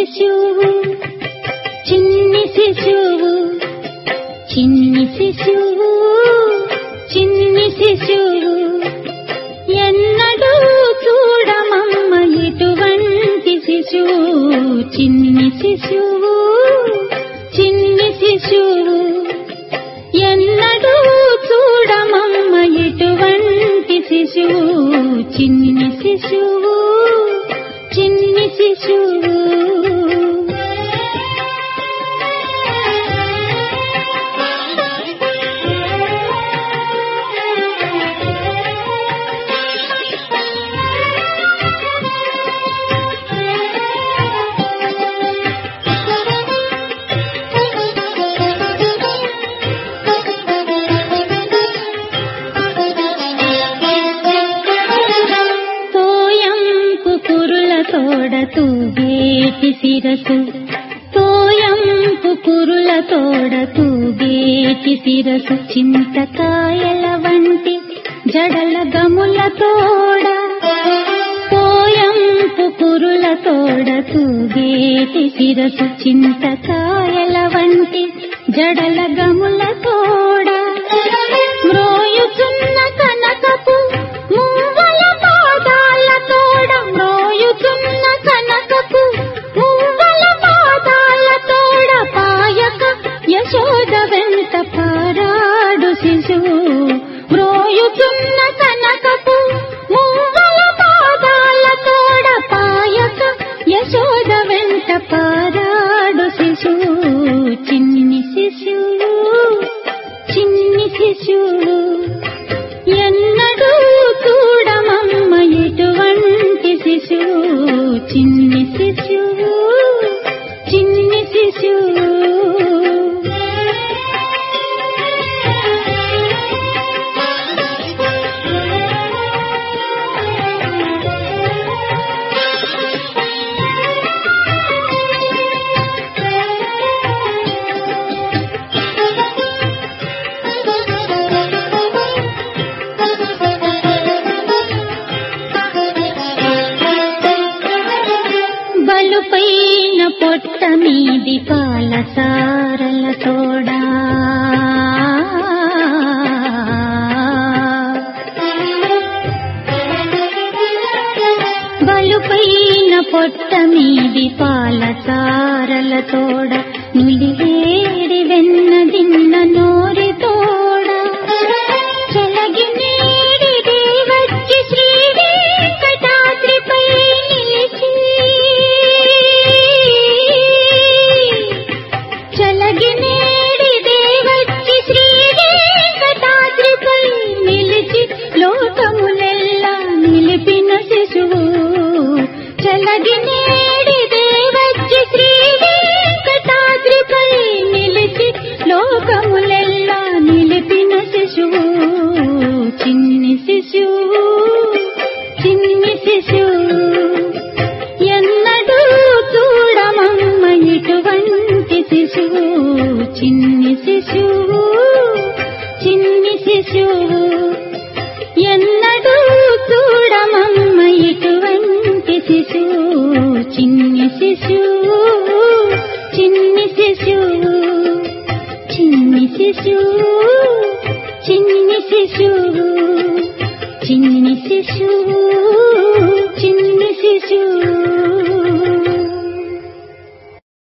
శిశువు చిన్ని శిశువు చిన్ని శిశువు చిన్ని శిశువు ఎన్నడూ చూడమమ్మ ఇటువంటి శిశువు చిన్ని శిశువు చిన్ని శిశువు ఎన్నడూ చూడమమ్మ ఇటువంటి శిశువు చిన్ని శిశువు చిన్ని శిశువు తోడ తూగేటి శిరసు. తోయంపు కురుల తోడ తూగేటి శిరసు. చింతకాయల వంటి జడల గముల తోడ. తోయంపు కురుల తోడ తూగేటి శిరసు. చింతకాయల వంటి జడల గముల యశోద వెంట పారాడు శిశువు మ్రోయుచున్న కనకపు మూవల పాదాల తోడ పాయక యశోద వెంట పారాడు శిశువు చిన్ని శిశువు చిన్ని శిశువు ఎన్నడూ చూడమమ్మ ఇటువంటి శిశువు చిన్ని శిశువు పొట్ట పాల సారల తోడా బలుపైన పొట్ట మీది పాల సారల తోడ నులివేడి యేసు ఎన్నడూ చూడమమ్మ ఇటువంటి శిశు చిన్ని శిశు చిన్ని శిశు చిన్ని శిశు చిన్ని శిశు చిన్ని శిశు చిన్ని శిశు